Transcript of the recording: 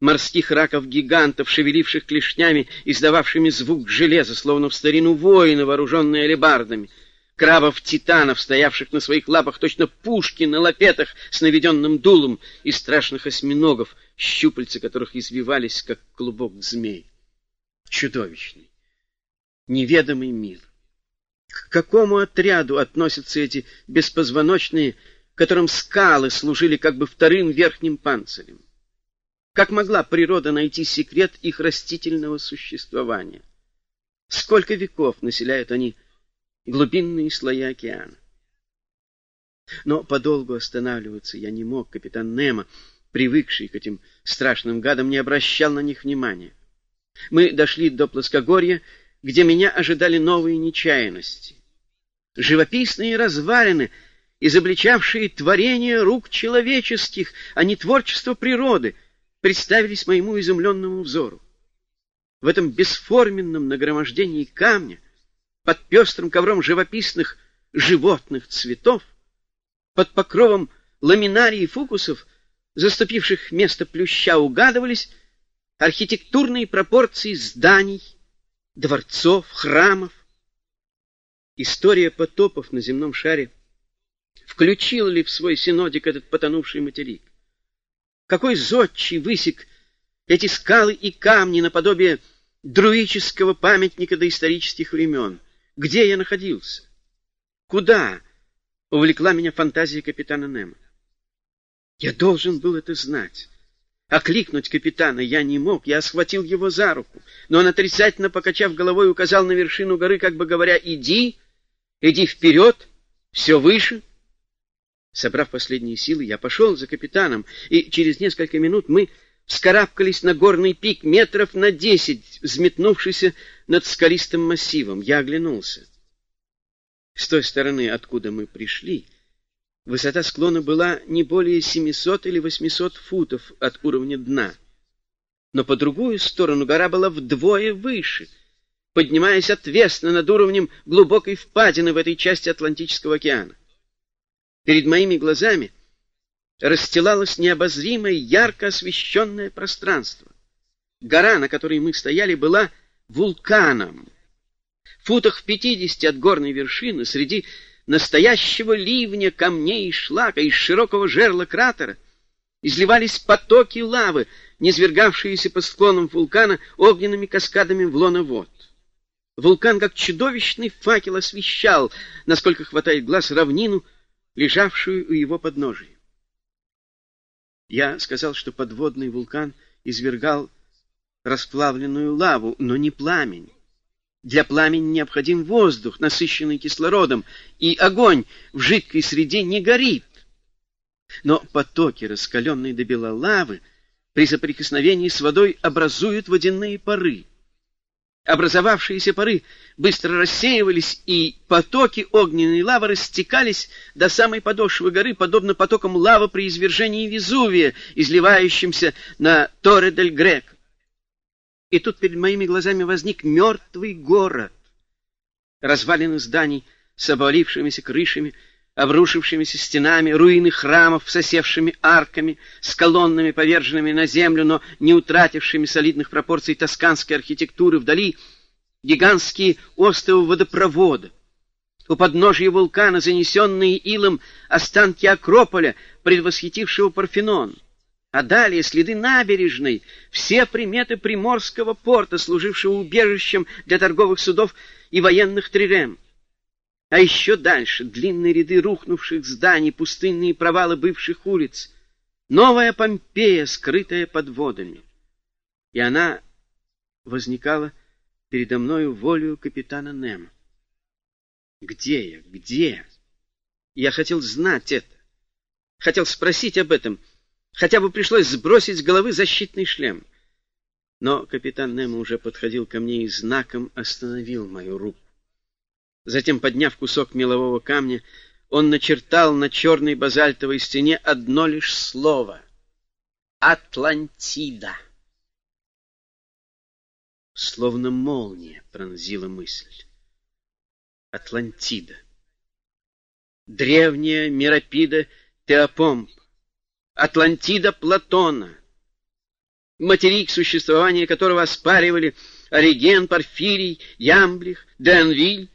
морских раков-гигантов, шевеливших клешнями, издававшими звук железа, словно в старину воины, вооруженные алебардами, крабов-титанов, стоявших на своих лапах точно пушки на лапетах с наведенным дулом, и страшных осьминогов, щупальца которых извивались, как клубок змей. Чудовищный, неведомый мир. К какому отряду относятся эти беспозвоночные, которым скалы служили как бы вторым верхним панцирем? Как могла природа найти секрет их растительного существования? Сколько веков населяют они глубинные слои океана? Но подолгу останавливаться я не мог. Капитан Немо, привыкший к этим страшным гадам, не обращал на них внимания. Мы дошли до плоскогорья, где меня ожидали новые нечаянности. Живописные развалины, изобличавшие творение рук человеческих, а не творчество природы, представились моему изумленному взору. В этом бесформенном нагромождении камня, под пестрым ковром живописных животных цветов, под покровом ламинарий и фукусов, заступивших место плюща, угадывались архитектурные пропорции зданий, дворцов, храмов. История потопов на земном шаре включила ли в свой синодик этот потонувший материк? Какой зодчий высек эти скалы и камни наподобие друического памятника доисторических времен? Где я находился? Куда увлекла меня фантазия капитана Немо? Я должен был это знать. Окликнуть капитана я не мог, я схватил его за руку, но он, отрицательно покачав головой, указал на вершину горы, как бы говоря, «Иди, иди вперед, все выше». Собрав последние силы, я пошел за капитаном, и через несколько минут мы вскарабкались на горный пик метров на десять, взметнувшийся над скалистым массивом. Я оглянулся. С той стороны, откуда мы пришли, Высота склона была не более 700 или 800 футов от уровня дна. Но по другую сторону гора была вдвое выше, поднимаясь отвесно над уровнем глубокой впадины в этой части Атлантического океана. Перед моими глазами расстилалось необозримое, ярко освещенное пространство. Гора, на которой мы стояли, была вулканом. В футах в пятидесяти от горной вершины, среди настоящего ливня камней и шлака из широкого жерла кратера изливались потоки лавы, низвергавшиеся по склонам вулкана огненными каскадами в лоно вод. Вулкан, как чудовищный факел, освещал, насколько хватает глаз, равнину, лежавшую у его подножия. Я сказал, что подводный вулкан извергал расплавленную лаву, но не пламень. Для пламени необходим воздух, насыщенный кислородом, и огонь в жидкой среде не горит. Но потоки раскаленной до бела лавы при соприкосновении с водой образуют водяные пары. Образовавшиеся пары быстро рассеивались, и потоки огненной лавы растекались до самой подошвы горы, подобно потокам лавы при извержении Везувия, изливающимся на Торе-дель-Грек. И тут перед моими глазами возник мертвый город. Развалины зданий с обвалившимися крышами, обрушившимися стенами, руины храмов с осевшими арками, с колоннами, поверженными на землю, но не утратившими солидных пропорций тосканской архитектуры. Вдали гигантские островы водопровода. У подножия вулкана, занесенные илом останки Акрополя, предвосхитившего Парфенон а далее следы набережной, все приметы приморского порта, служившего убежищем для торговых судов и военных трирем. А еще дальше длинные ряды рухнувших зданий, пустынные провалы бывших улиц, новая Помпея, скрытая под водами. И она возникала передо мною волею капитана Немо. Где я? Где? Я хотел знать это. Хотел спросить об этом — Хотя бы пришлось сбросить с головы защитный шлем. Но капитан Немо уже подходил ко мне и знаком остановил мою руку. Затем, подняв кусок мелового камня, он начертал на черной базальтовой стене одно лишь слово — «Атлантида». Словно молния пронзила мысль. Атлантида. Древняя Меропида Теопомп. Атлантида Платона. материк, существование которого оспаривали Ориген, Порфирий, Ямблих, Д'Анвиль,